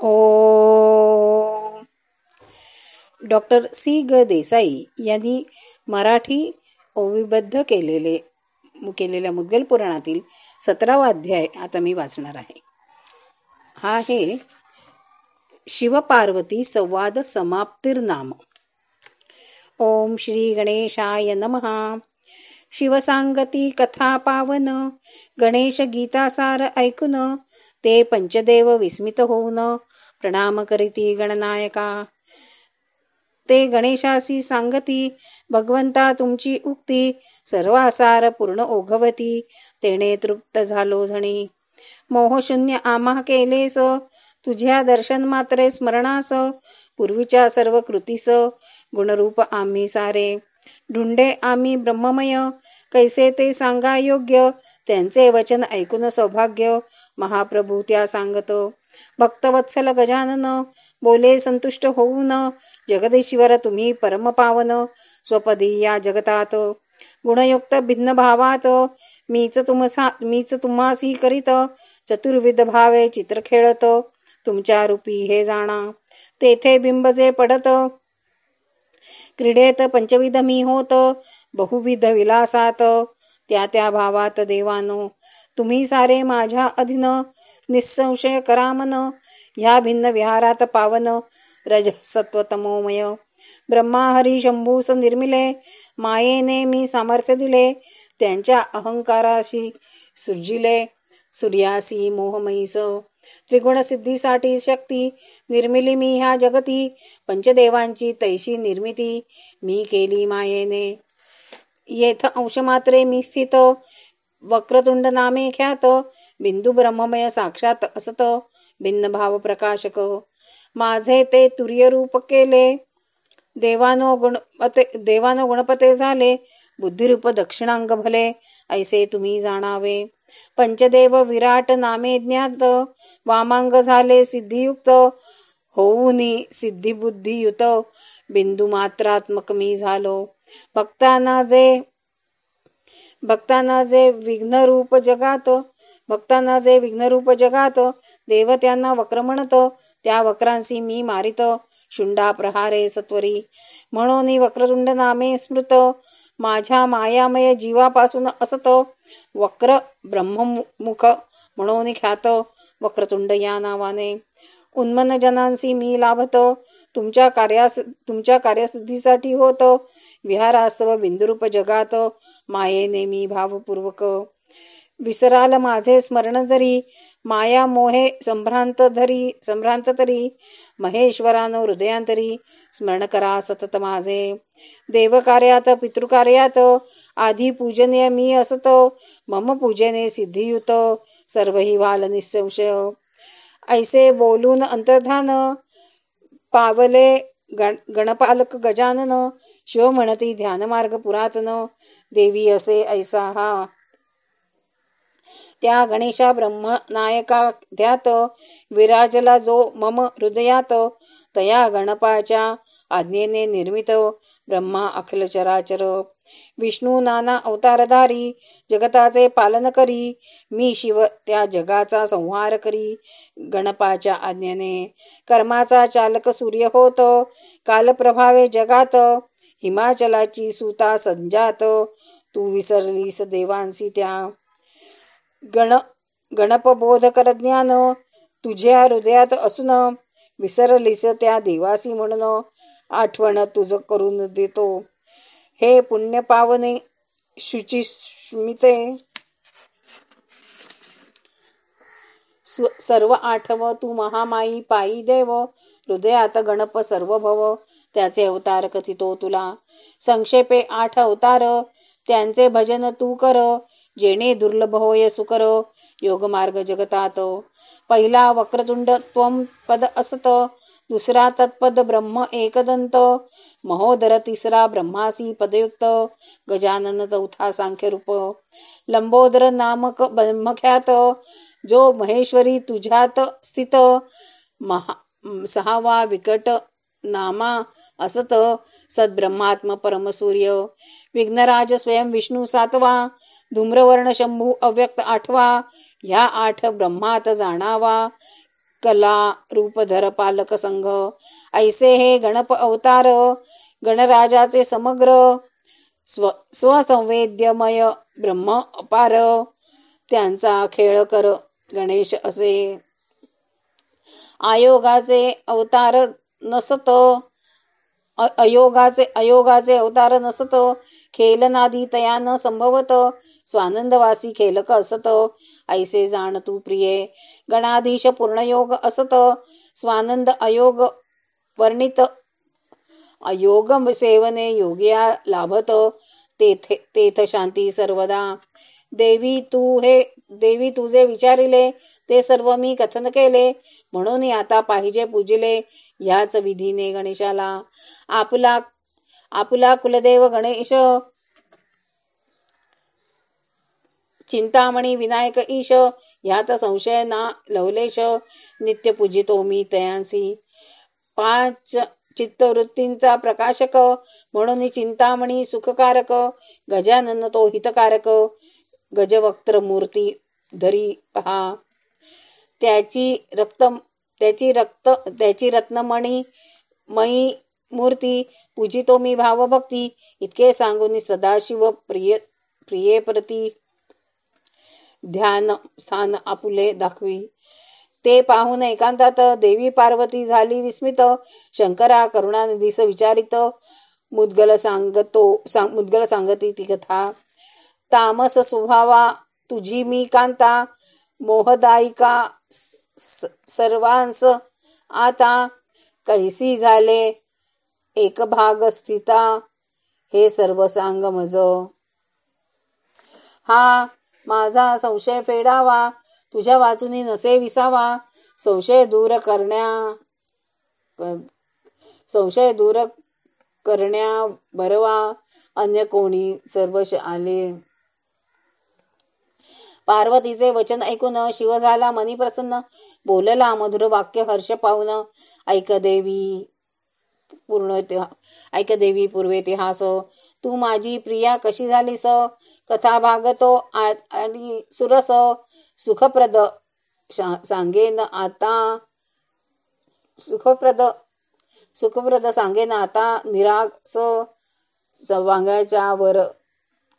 ओ. Doctor C. ग. देसाई यांनी मराठी ओविबद्ध केलेले केलेल्या मुद्गल पुराणातील सतरावा अध्याय आता मी वाचणार आहे. हा आहे शिवपार्वती संवाद समाप्तिर्नाम ओम श्री गणेशाय नमहा शिवसांगती कथा पावन गणेश गीतासार ऐकून ते पंचदेव विस्मित होऊन प्रणाम करीती गणनायका. ते गणेशासी सांगती भगवंता तुमची उक्ती सर्वासार पूर्ण ओघवती. तेने तृप्त झालो झणी. मोहशून्य आम्हा केलेस. तुझ्या दर्शन मात्रे स्मरणास. पूर्वीच्या सर्व कृतीस गुणरूप आम्ही सारे. ढुंडे आम्ही ब्रह्ममय. कैसे ते सांगा योग्य. त्यांचे वचन ऐकून सौभाग्य. महाप्रभू त्या सांगतो. भक्तवत्सल गजानन बोले संतुष्ट होऊन. जगदीश्वर तुम्ही परमपावन स्वपदी या जगतात. गुणयुक्त भिन्न भावात. मीच तुमसा मीच तुम्हासी करीत. चतुर्विध भावे चित्र खेळत. तुमच्या रूपी हे जाणा. तेथे बिंबजे पडत. क्रीडेत पंचविध मी होत. बहुविध विलासात. त्या त्या भावात देवानो तुम्ही सारे माझ्या अधीन निसंशय करामन ह्या भिन्न विहारात पावन. रज सत्वतमोमय. ब्रह्मा हरी शंभूस निर्मिले. मायेने मी सामर्थ्य दिले. त्यांच्या अहंकाराशी सुजिले. सूर्यासी मोहमयीस त्रिगुण सिद्धीसाठी शक्ती निर्मिली मी ह्या जगती. पंचदेवांची तैशी निर्मिती मी केली मायेने. येथ अंशमात्रे मी स्थित. वक्रतुंड नामे ख्यात बिंदू ब्रह्ममय साक्षात असत भिन्न भाव प्रकाशक माझे ते तुर्य रूप केले देवानो गुणपते देवानो गुणपते झाले बुद्धिरूप दक्षिणांग भले ऐसे तुम्ही जाणावे। पंचदेव विराट नामे ज्ञात वामांग झाले सिद्धियुक्त होऊनी सिद्धिबुद्धियुत बिंदू मात्रात्मक मी झालो। भक्तांना जे भक्तांना जे विघ्नरूप जगात भक्तांना जे विघ्नरूप जगात देव त्यांना वक्र म्हणतो त्या वक्रांशी मी मारित शुंडा प्रहारे सत्वरी. म्हणून वक्रतुंड नामे स्मृत माझ्या मायामय जीवापासून असत वक्र ब्रह्ममुख म्हणून ख्यात वक्रतुंड या नावाने उन्मनजनांशी मी लाभतो तुमच्या कार्यास तुमच्या कार्यसिद्धीसाठी होतो विहारास्तव बिंदुरूप जगात मायेने मी भावपूर्वक. विसराल माझे स्मरण जरी माया मोहे संभ्रांत धरी संभ्रांत तरी महेश्वरानो हृदयांतरी स्मरण करा सतत माझे. देवकार्यात पितृकार्यात आधी पूजने मी असत मम पूजने सिद्धियुत सर्वही वाल निसंशय. ऐसे बोलून अंतर्धान पावले गण गणपालक गजानन शिव म्हणती ध्यानमार्ग पुरातन देवी असे ऐसा हा. त्या गणेशा ब्रह्म नायका ध्यात विराजला जो मम हृदयात तया गणपाच्या आज्ञेने निर्मित ब्रह्मा अखिल चराचर. विष्णू नाना अवतारधारी जगताचे पालन करी मी शिव त्या जगाचा संहार करी गणपाच्या आज्ञेने. कर्माचा चालक सूर्य होत कालप्रभावे जगात हिमाचलाची सुता संजात तू विसरलीस देवांसी त्या. गण गणपबोधकर ज्ञान तुझ्या हृदयात असून विसरलीस त्या देवासी म्हणून. आठवण तुझ करून देतो. हे पुण्य पावने शुचिस्मिते सर्व आठव तू महामाई पायी देव. हृदयात गणप सर्व भव त्याचे अवतार कथितो तुला. संक्षेपे आठ अवतार. त्यांचे भजन तू कर. जेणे दुर्लभ होय सुकर योगमार्ग जगतात. पहिला वक्रतुंड त्वम पद असत दुसरा तत्पद ब्रह्म एकदंत. महोदर तिसरा ब्रह्मासी पदयुक्त गजानन चौथा सांख्य रूप लंबोदर नामक ब्रह्मख्यात जो महेश्वरी तुझ्यात स्थित. महा सहावा विकट नामा असत सद्ब्रह्मात्म परमसूर्य. विघ्नराज स्वयं विष्णू सातवा धूम्रवर्ण शंभू अव्यक्त आठवा ह्या आठ ब्रह्मात जाणावा. कला रूपधर पालक संघ ऐसे हे गणप अवतार गणराजाचे समग्र स्व स्वसंवेद्यमय ब्रह्म अपार. त्यांचा खेळ कर गणेश असे. आयोगाचे अवतार नसत. अयोगाचे अयोगाचे अवतार नसत. खेलनादी तया न संभवत. स्वानंदवासी खेलक असत. ऐसे जाण तू प्रिये. गणाधीश पूर्णयोग असत. स्वानंद अयोग वर्णित अयोग सेवने योग्या लाभत. तेथे तेथ शांती सर्वदा. देवी तू हे देवी तुझे विचारिले ते सर्व मी कथन केले. म्हणून आता पाहिजे पूजिले याच विधीने गणेशाला. आपला आपला कुलदेव गणेश. चिंतामणी विनायक ईश यात संशय ना लवलेश. नित्य पूजितो मी तयांसी. पाच चित्तवृत्तींचा प्रकाशक. म्हणून चिंतामणी सुखकारक. गजानन तो हितकारक. गजवक्त्र मूर्ती धरी हा. त्याची रक्त त्याची रक्त त्याची रत्नमणी मयी मूर्ती पूजितो मी भावभक्ती इतके सांगून सदाशिव प्रिय प्रियेप्रती ध्यान स्थान आपुले दाखवी. ते पाहून एकांतात देवी पार्वती झाली विस्मित शंकरा करुणानिधीस विचारित मुद्गल सांगतो सांग मुद्गल सांगती ती कथा. तामस स्वभावा तुझी मी कांता मोहदायिका सर्वांस. आता कैसी झाले? एक भाग स्थिता हे सर्व सांग मज. हा माझा संशय फेडावा. तुझ्या बाजूनी नसे विसावा. संशय दूर करण्या संशय दूर करण्या बरवा. अन्य कोणी सर्वश आले? पार्वतीचे वचन ऐकून शिव झाला मनी प्रसन्न बोलला मधुर वाक्य हर्ष पाहून ऐक देवी पूर्ण ऐक देवी पूर्वे इतिहास. तू माझी प्रिया कशी झालीस? कथा भागतो आणि सुरस. सुखप्रद सांगेन आता सुखप्रद सुखप्रद सांगेन आता निरास. वांग्याच्या वर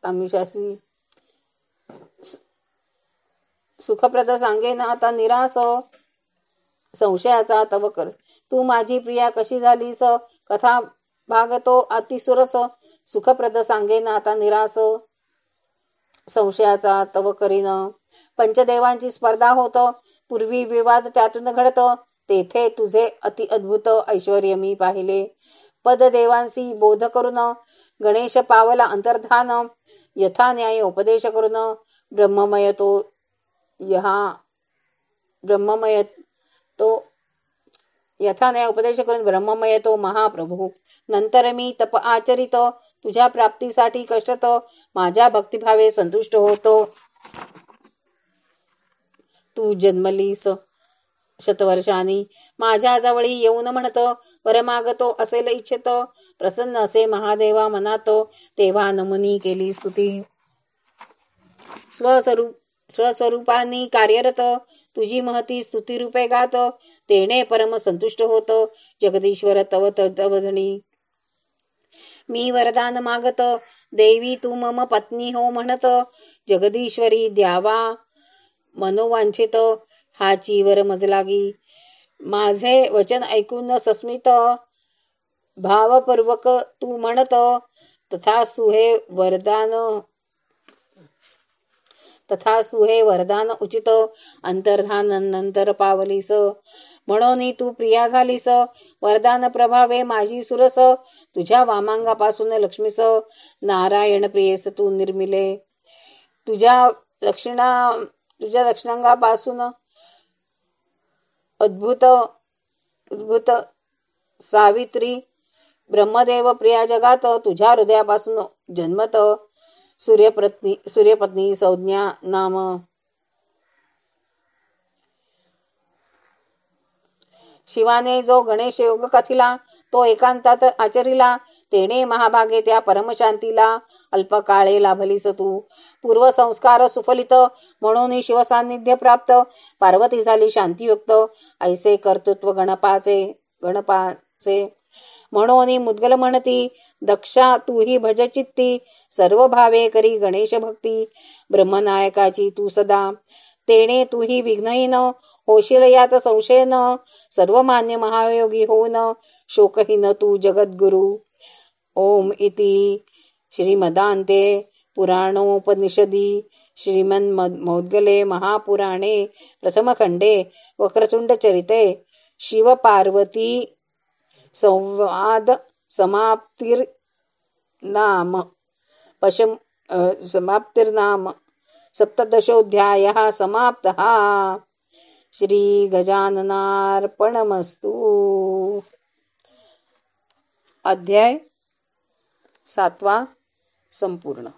आमिषासी सुखप्रद सांगे ना आता निरास हो. संशयाचा तव कर. तू माझी प्रिया कशी झालीस कथा भागतो अतिसुरस सुखप्रद सांगे ना आता निरास हो. संशयाचा तव करीन. पंचदेवांची स्पर्धा होत. पूर्वी विवाद त्यातून घडत. तेथे तुझे अति अद्भुत ऐश्वर मी पाहिले. पददेवांशी बोध करून. गणेश पावला अंतर्धान. यथा न्याय उपदेश करून. ब्रह्ममय तो यहा ब्रह्ममय तो यथाने उपदेश करून ब्रह्ममय तो महाप्रभू. नंतर मी तप आचरित तुझ्या प्राप्तीसाठी कष्टत माझ्या भक्तिभावे संतुष्ट होतो. तू जन्मलीस शतवर्षांनी माझ्या जवळी येऊन म्हणत परमागतो असेल इच्छित प्रसन्न असे महादेवा मनात तेव्हा नमुनी केली स्तुती. स्वस्वरूप स्वस्वरूपाने कार्यरत तुझी महती स्तुती रूपे गात तेने परम संतुष्ट होत जगदीश्वर तव तवजणी मी वरदान मागत देवी तू मम पत्नी हो म्हणत जगदीश्वरी द्यावा मनोवांछित हा चीवर मजलागी. माझे वचन ऐकून सस्मित भावपूर्वक तू म्हणत तथा सुहे वरदान तथा सुहे वरदान उचित. अंतर्धान नंतर पावलीस. म्हणून तू प्रिया झालीस. वरदान प्रभावे माझी सुरस. तुझ्या वामांगापासून लक्ष्मीस. नारायण प्रियस तू निर्मिले. तुझ्या दक्षिणा तुझ्या दक्षिणांगापासून अद्भुत अद्भुत सावित्री ब्रह्मदेव प्रिया जगात तुझ्या हृदयापासून जन्मत. सूर्यपत्नी सूर्यपत्नी संज्ञा नाम. शिवाने जो गणेश योग कथिला तो एकांतात आचरिला. तेने महाभागे त्या परमशांतीला अल्पकाळे लाभलीस तू. पूर्वसंस्कार सुफलित म्हणून शिवसान्निध्य प्राप्त. पार्वती झाली शांतियुक्त. ऐसे कर्तृत्व गणपाचे गणपाचे म्हणून मुद्गल म्हणती दक्षा तूही भज चित्ती सर्व भावे करी गणेश भक्ती. ब्रह्मनायकाची तू सदा तेने तूही विघ्नहीन होशील यात संशय न सर्वमान्य महायोगी होऊन शोकहीन तू जगद्गुरु. ओम इति श्रीमदान्ते पुराणोपनिषदि श्रीमन् मौद्गले महापुराणे प्रथमखण्डे वक्रतुण्डचरिते शिवपार्वती संवाद समाप्तिर्नाम पशम समाप्तिर्नाम। सप्तदशोऽध्यायः समाप्तः। श्रीगजाननार्पणमस्तु। अध्याय सातवा संपूर्ण